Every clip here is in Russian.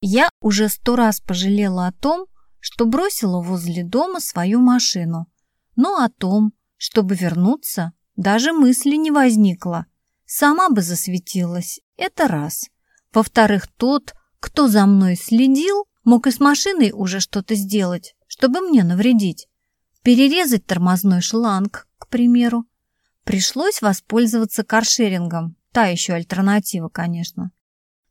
Я уже сто раз пожалела о том, что бросила возле дома свою машину, но о том, чтобы вернуться, даже мысли не возникло. Сама бы засветилась, это раз. Во-вторых, тот, кто за мной следил, мог и с машиной уже что-то сделать, чтобы мне навредить. Перерезать тормозной шланг, к примеру. Пришлось воспользоваться каршерингом, та еще альтернатива, конечно.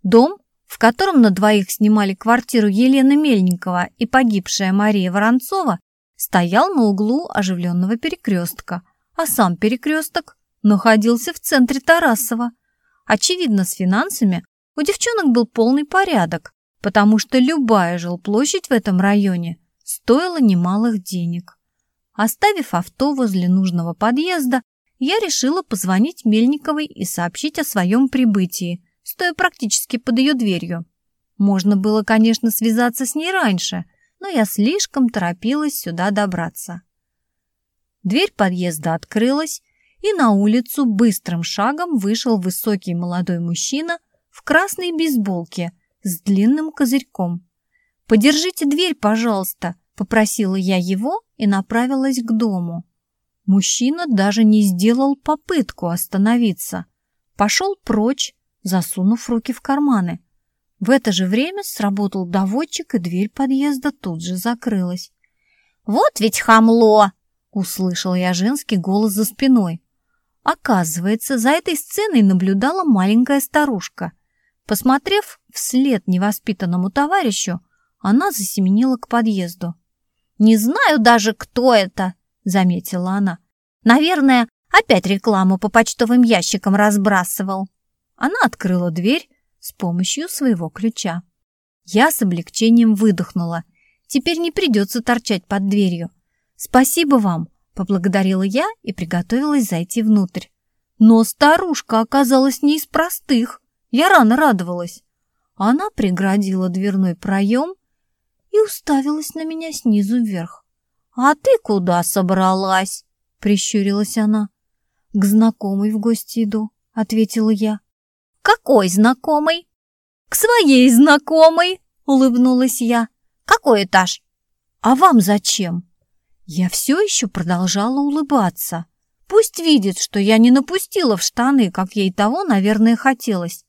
Дом, в котором на двоих снимали квартиру Елена Мельникова и погибшая Мария Воронцова, стоял на углу оживленного перекрестка, а сам перекресток находился в центре Тарасова. Очевидно, с финансами у девчонок был полный порядок, потому что любая жилплощадь в этом районе стоила немалых денег. Оставив авто возле нужного подъезда, я решила позвонить Мельниковой и сообщить о своем прибытии, стоя практически под ее дверью. Можно было, конечно, связаться с ней раньше, но я слишком торопилась сюда добраться. Дверь подъезда открылась, и на улицу быстрым шагом вышел высокий молодой мужчина в красной бейсболке с длинным козырьком. «Подержите дверь, пожалуйста», — попросила я его и направилась к дому. Мужчина даже не сделал попытку остановиться. Пошел прочь, засунув руки в карманы. В это же время сработал доводчик, и дверь подъезда тут же закрылась. «Вот ведь хамло!» — услышал я женский голос за спиной. Оказывается, за этой сценой наблюдала маленькая старушка. Посмотрев вслед невоспитанному товарищу, она засеменила к подъезду. «Не знаю даже, кто это!» заметила она. «Наверное, опять рекламу по почтовым ящикам разбрасывал». Она открыла дверь с помощью своего ключа. Я с облегчением выдохнула. Теперь не придется торчать под дверью. «Спасибо вам», — поблагодарила я и приготовилась зайти внутрь. Но старушка оказалась не из простых. Я рано радовалась. Она преградила дверной проем и уставилась на меня снизу вверх. «А ты куда собралась?» — прищурилась она. «К знакомой в гости иду», — ответила я. «Какой знакомый?» «К своей знакомой», — улыбнулась я. «Какой этаж?» «А вам зачем?» Я все еще продолжала улыбаться. Пусть видит, что я не напустила в штаны, как ей того, наверное, хотелось.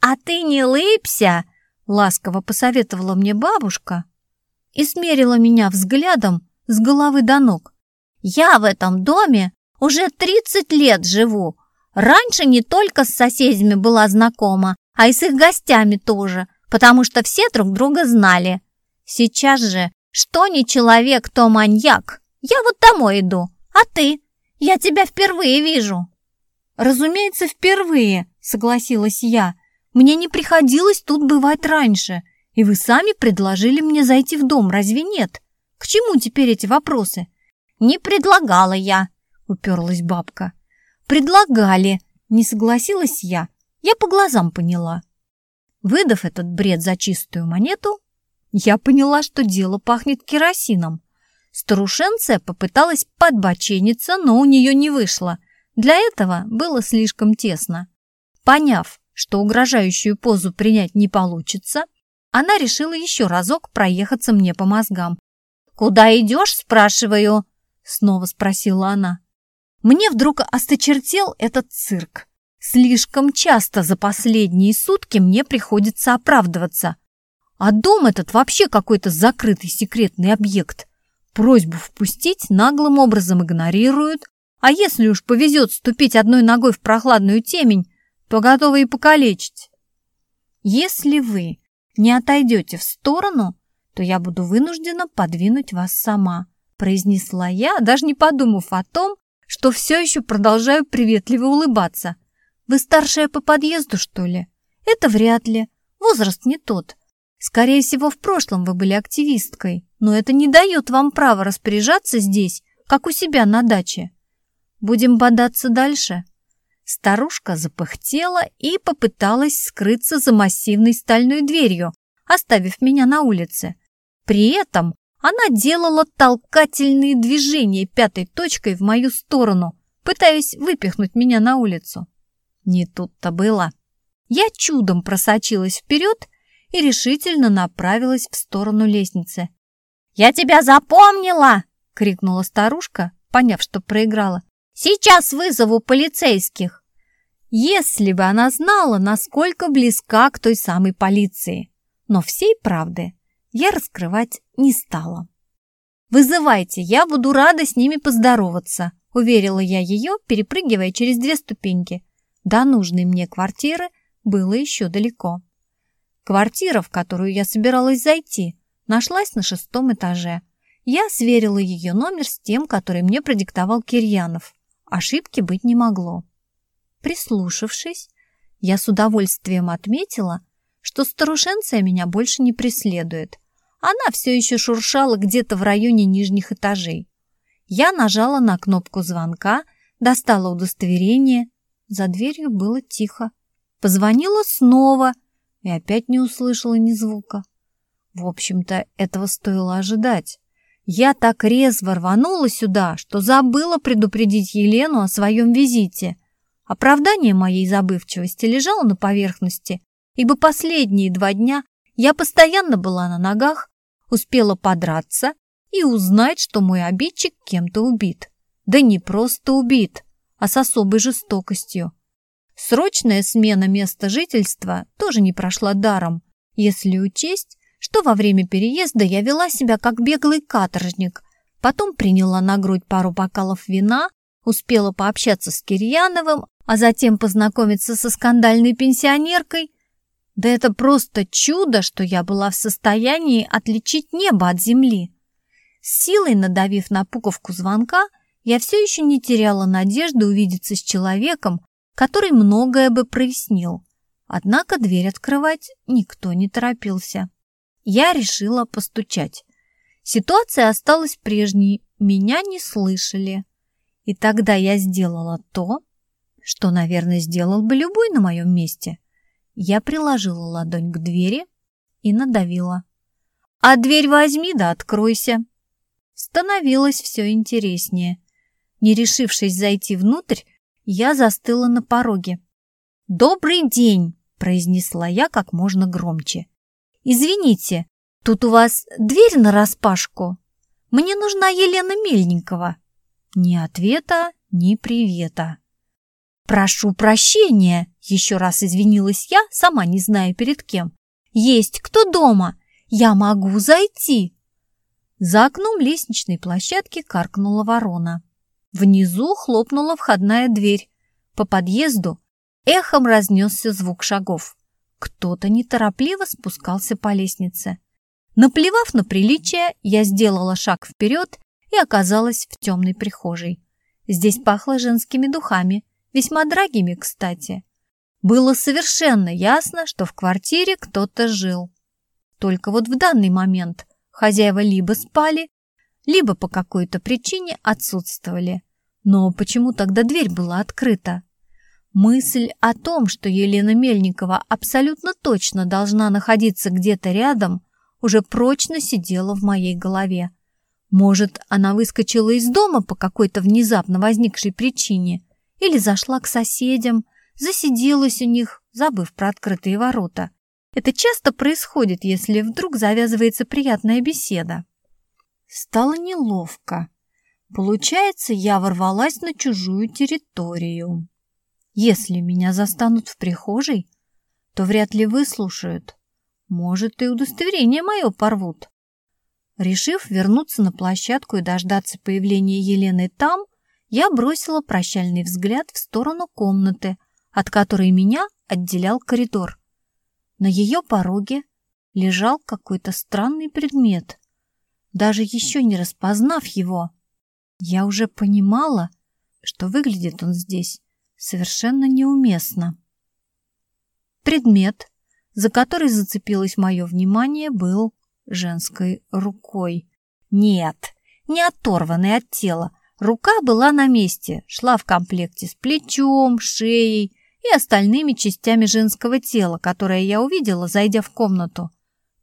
«А ты не лыбся!» — ласково посоветовала мне бабушка и смерила меня взглядом, с головы до ног. «Я в этом доме уже 30 лет живу. Раньше не только с соседями была знакома, а и с их гостями тоже, потому что все друг друга знали. Сейчас же, что не человек, то маньяк. Я вот домой иду, а ты? Я тебя впервые вижу». «Разумеется, впервые», — согласилась я. «Мне не приходилось тут бывать раньше, и вы сами предложили мне зайти в дом, разве нет?» К чему теперь эти вопросы? Не предлагала я, уперлась бабка. Предлагали, не согласилась я. Я по глазам поняла. Выдав этот бред за чистую монету, я поняла, что дело пахнет керосином. Старушенция попыталась подбочениться, но у нее не вышло. Для этого было слишком тесно. Поняв, что угрожающую позу принять не получится, она решила еще разок проехаться мне по мозгам, «Куда идешь?» – спрашиваю. Снова спросила она. Мне вдруг осточертел этот цирк. Слишком часто за последние сутки мне приходится оправдываться. А дом этот вообще какой-то закрытый секретный объект. Просьбу впустить наглым образом игнорируют, а если уж повезет ступить одной ногой в прохладную темень, то готовы и покалечить. Если вы не отойдете в сторону, то я буду вынуждена подвинуть вас сама», произнесла я, даже не подумав о том, что все еще продолжаю приветливо улыбаться. «Вы старшая по подъезду, что ли?» «Это вряд ли. Возраст не тот. Скорее всего, в прошлом вы были активисткой, но это не дает вам права распоряжаться здесь, как у себя на даче. Будем бодаться дальше?» Старушка запыхтела и попыталась скрыться за массивной стальной дверью, оставив меня на улице. При этом она делала толкательные движения пятой точкой в мою сторону, пытаясь выпихнуть меня на улицу. Не тут-то было. Я чудом просочилась вперед и решительно направилась в сторону лестницы. «Я тебя запомнила!» — крикнула старушка, поняв, что проиграла. «Сейчас вызову полицейских!» Если бы она знала, насколько близка к той самой полиции. Но всей правды я раскрывать не стала. «Вызывайте, я буду рада с ними поздороваться», — уверила я ее, перепрыгивая через две ступеньки. До нужной мне квартиры было еще далеко. Квартира, в которую я собиралась зайти, нашлась на шестом этаже. Я сверила ее номер с тем, который мне продиктовал Кирьянов. Ошибки быть не могло. Прислушавшись, я с удовольствием отметила, что старушенция меня больше не преследует. Она все еще шуршала где-то в районе нижних этажей. Я нажала на кнопку звонка, достала удостоверение. За дверью было тихо. Позвонила снова и опять не услышала ни звука. В общем-то, этого стоило ожидать. Я так резво рванула сюда, что забыла предупредить Елену о своем визите. Оправдание моей забывчивости лежало на поверхности, ибо последние два дня я постоянно была на ногах, успела подраться и узнать, что мой обидчик кем-то убит. Да не просто убит, а с особой жестокостью. Срочная смена места жительства тоже не прошла даром, если учесть, что во время переезда я вела себя как беглый каторжник, потом приняла на грудь пару бокалов вина, успела пообщаться с Кирьяновым, а затем познакомиться со скандальной пенсионеркой. Да это просто чудо, что я была в состоянии отличить небо от земли. С силой надавив на пуковку звонка, я все еще не теряла надежды увидеться с человеком, который многое бы прояснил. Однако дверь открывать никто не торопился. Я решила постучать. Ситуация осталась прежней, меня не слышали. И тогда я сделала то, что, наверное, сделал бы любой на моем месте. Я приложила ладонь к двери и надавила. «А дверь возьми да откройся!» Становилось все интереснее. Не решившись зайти внутрь, я застыла на пороге. «Добрый день!» – произнесла я как можно громче. «Извините, тут у вас дверь нараспашку? Мне нужна Елена Мельникова». Ни ответа, ни привета. «Прошу прощения!» — еще раз извинилась я, сама не зная перед кем. «Есть кто дома? Я могу зайти!» За окном лестничной площадки каркнула ворона. Внизу хлопнула входная дверь. По подъезду эхом разнесся звук шагов. Кто-то неторопливо спускался по лестнице. Наплевав на приличие, я сделала шаг вперед и оказалась в темной прихожей. Здесь пахло женскими духами, весьма дорогими, кстати. Было совершенно ясно, что в квартире кто-то жил. Только вот в данный момент хозяева либо спали, либо по какой-то причине отсутствовали. Но почему тогда дверь была открыта? Мысль о том, что Елена Мельникова абсолютно точно должна находиться где-то рядом, уже прочно сидела в моей голове. Может, она выскочила из дома по какой-то внезапно возникшей причине или зашла к соседям, засиделась у них, забыв про открытые ворота. Это часто происходит, если вдруг завязывается приятная беседа. Стало неловко. Получается, я ворвалась на чужую территорию. Если меня застанут в прихожей, то вряд ли выслушают. Может, и удостоверение мое порвут. Решив вернуться на площадку и дождаться появления Елены там, я бросила прощальный взгляд в сторону комнаты, от которой меня отделял коридор. На ее пороге лежал какой-то странный предмет. Даже еще не распознав его, я уже понимала, что выглядит он здесь совершенно неуместно. Предмет, за который зацепилось мое внимание, был женской рукой. Нет, не оторванной от тела. Рука была на месте, шла в комплекте с плечом, шеей и остальными частями женского тела, которое я увидела, зайдя в комнату.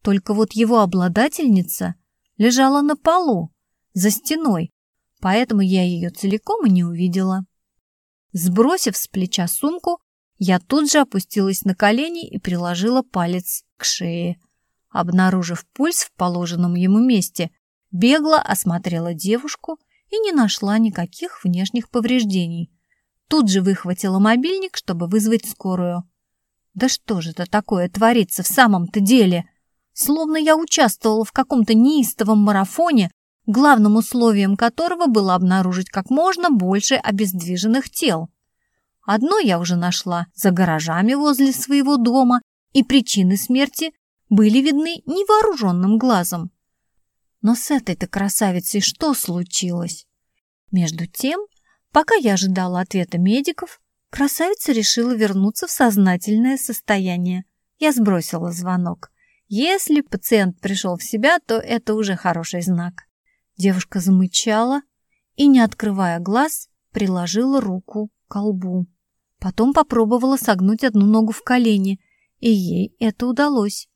Только вот его обладательница лежала на полу, за стеной, поэтому я ее целиком и не увидела. Сбросив с плеча сумку, Я тут же опустилась на колени и приложила палец к шее. Обнаружив пульс в положенном ему месте, бегло осмотрела девушку и не нашла никаких внешних повреждений. Тут же выхватила мобильник, чтобы вызвать скорую. Да что же это такое творится в самом-то деле? Словно я участвовала в каком-то неистовом марафоне, главным условием которого было обнаружить как можно больше обездвиженных тел. Одно я уже нашла за гаражами возле своего дома, и причины смерти были видны невооруженным глазом. Но с этой-то красавицей что случилось? Между тем, пока я ожидала ответа медиков, красавица решила вернуться в сознательное состояние. Я сбросила звонок. Если пациент пришел в себя, то это уже хороший знак. Девушка замычала и, не открывая глаз, приложила руку к колбу. Потом попробовала согнуть одну ногу в колени, и ей это удалось.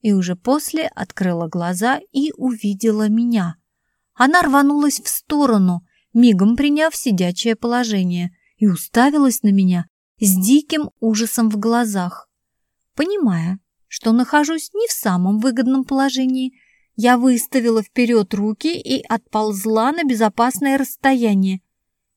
И уже после открыла глаза и увидела меня. Она рванулась в сторону, мигом приняв сидячее положение, и уставилась на меня с диким ужасом в глазах. Понимая, что нахожусь не в самом выгодном положении, я выставила вперед руки и отползла на безопасное расстояние.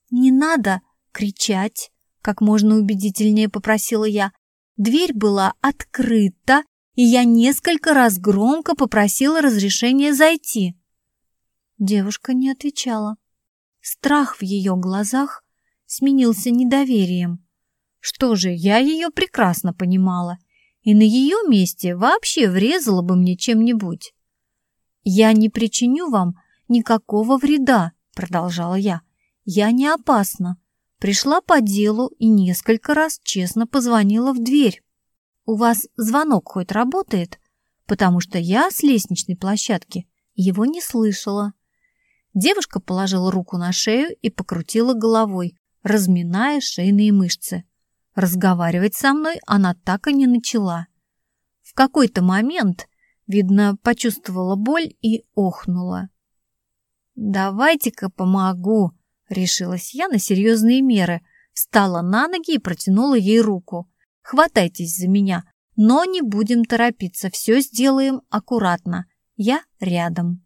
«Не надо кричать!» — как можно убедительнее попросила я. Дверь была открыта, и я несколько раз громко попросила разрешения зайти. Девушка не отвечала. Страх в ее глазах сменился недоверием. Что же, я ее прекрасно понимала, и на ее месте вообще врезала бы мне чем-нибудь. «Я не причиню вам никакого вреда», — продолжала я. «Я не опасна. Пришла по делу и несколько раз честно позвонила в дверь. У вас звонок хоть работает? Потому что я с лестничной площадки его не слышала». Девушка положила руку на шею и покрутила головой, разминая шейные мышцы. Разговаривать со мной она так и не начала. В какой-то момент Видно, почувствовала боль и охнула. «Давайте-ка помогу», — решилась я на серьезные меры, встала на ноги и протянула ей руку. «Хватайтесь за меня, но не будем торопиться, все сделаем аккуратно. Я рядом».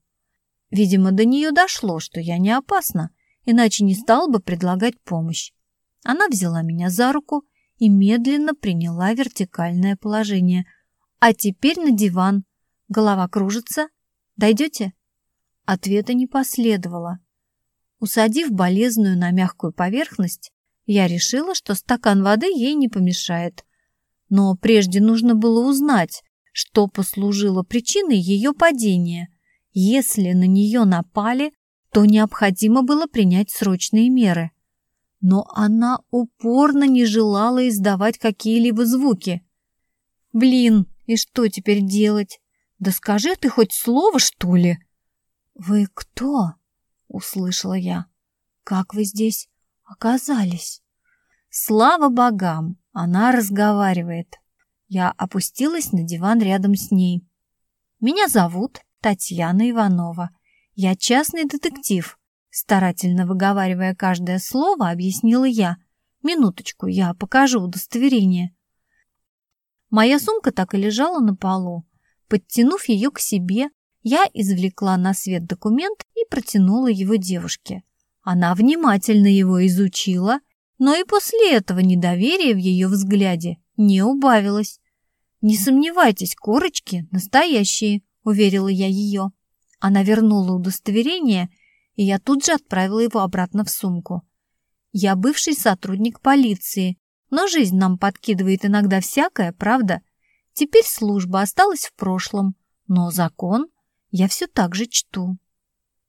Видимо, до нее дошло, что я не опасна, иначе не стала бы предлагать помощь. Она взяла меня за руку и медленно приняла вертикальное положение. «А теперь на диван», Голова кружится? Дойдете?» Ответа не последовало. Усадив болезную на мягкую поверхность, я решила, что стакан воды ей не помешает. Но прежде нужно было узнать, что послужило причиной ее падения. Если на нее напали, то необходимо было принять срочные меры. Но она упорно не желала издавать какие-либо звуки. «Блин, и что теперь делать?» Да скажи ты хоть слово, что ли? Вы кто? Услышала я. Как вы здесь оказались? Слава богам, она разговаривает. Я опустилась на диван рядом с ней. Меня зовут Татьяна Иванова. Я частный детектив. Старательно выговаривая каждое слово, объяснила я. Минуточку, я покажу удостоверение. Моя сумка так и лежала на полу. Подтянув ее к себе, я извлекла на свет документ и протянула его девушке. Она внимательно его изучила, но и после этого недоверие в ее взгляде не убавилось. «Не сомневайтесь, корочки настоящие», — уверила я ее. Она вернула удостоверение, и я тут же отправила его обратно в сумку. «Я бывший сотрудник полиции, но жизнь нам подкидывает иногда всякое, правда?» Теперь служба осталась в прошлом, но закон я все так же чту.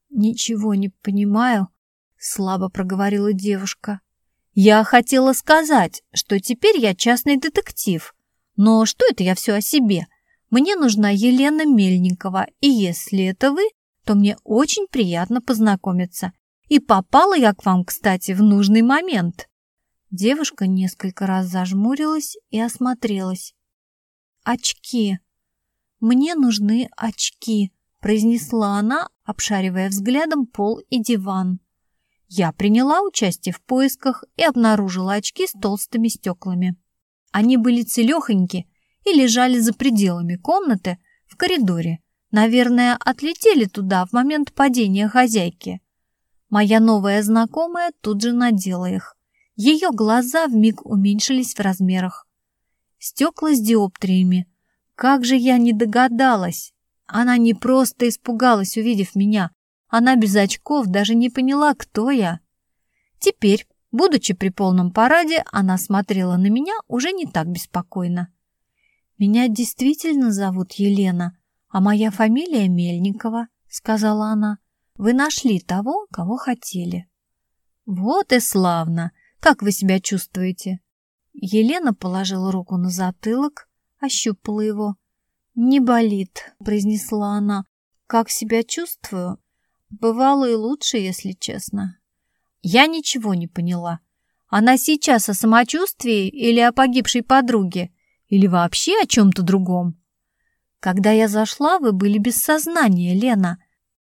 «Ничего не понимаю», — слабо проговорила девушка. «Я хотела сказать, что теперь я частный детектив, но что это я все о себе? Мне нужна Елена Мельникова, и если это вы, то мне очень приятно познакомиться. И попала я к вам, кстати, в нужный момент». Девушка несколько раз зажмурилась и осмотрелась очки. Мне нужны очки, произнесла она, обшаривая взглядом пол и диван. Я приняла участие в поисках и обнаружила очки с толстыми стеклами. Они были целехоньки и лежали за пределами комнаты в коридоре. Наверное, отлетели туда в момент падения хозяйки. Моя новая знакомая тут же надела их. Ее глаза вмиг уменьшились в размерах. Стекла с диоптриями. Как же я не догадалась! Она не просто испугалась, увидев меня. Она без очков даже не поняла, кто я. Теперь, будучи при полном параде, она смотрела на меня уже не так беспокойно. «Меня действительно зовут Елена, а моя фамилия Мельникова», — сказала она. «Вы нашли того, кого хотели». «Вот и славно! Как вы себя чувствуете?» Елена положила руку на затылок, ощупала его. «Не болит», — произнесла она. «Как себя чувствую?» «Бывало и лучше, если честно». Я ничего не поняла. Она сейчас о самочувствии или о погибшей подруге? Или вообще о чем-то другом? Когда я зашла, вы были без сознания, Лена.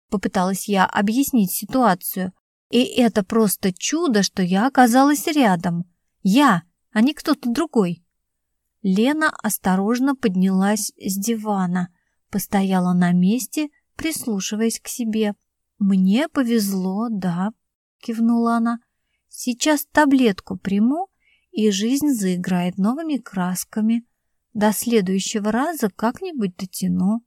Попыталась я объяснить ситуацию. И это просто чудо, что я оказалась рядом. Я, а не кто-то другой. Лена осторожно поднялась с дивана, постояла на месте, прислушиваясь к себе. «Мне повезло, да», — кивнула она. «Сейчас таблетку приму, и жизнь заиграет новыми красками. До следующего раза как-нибудь дотяну».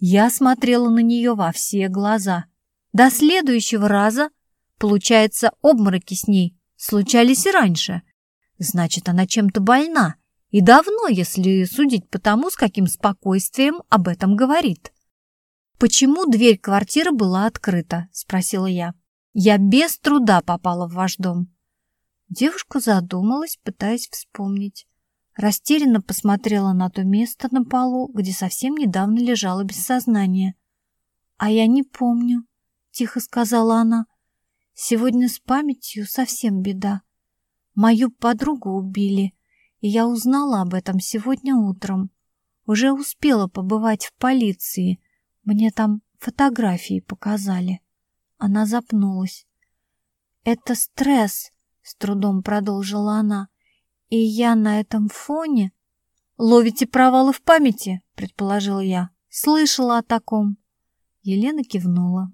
Я смотрела на нее во все глаза. До следующего раза, получается, обмороки с ней случались и раньше. Значит, она чем-то больна. И давно, если судить по тому, с каким спокойствием об этом говорит. «Почему дверь квартиры была открыта?» – спросила я. «Я без труда попала в ваш дом». Девушка задумалась, пытаясь вспомнить. Растерянно посмотрела на то место на полу, где совсем недавно лежала без сознания. «А я не помню», — тихо сказала она. «Сегодня с памятью совсем беда. Мою подругу убили, и я узнала об этом сегодня утром. Уже успела побывать в полиции. Мне там фотографии показали. Она запнулась. «Это стресс», — с трудом продолжила она. «И я на этом фоне...» «Ловите провалы в памяти», — предположил я. «Слышала о таком». Елена кивнула.